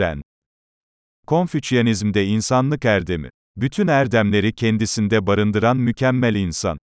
Ren. Konfüçyanizmde insanlık erdemi. Bütün erdemleri kendisinde barındıran mükemmel insan.